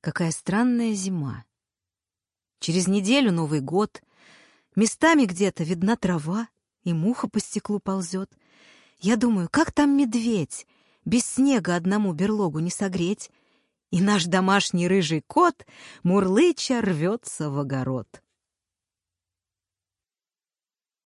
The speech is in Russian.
Какая странная зима. Через неделю Новый год. Местами где-то видна трава, и муха по стеклу ползет. Я думаю, как там медведь? Без снега одному берлогу не согреть. И наш домашний рыжий кот, мурлыча, рвется в огород.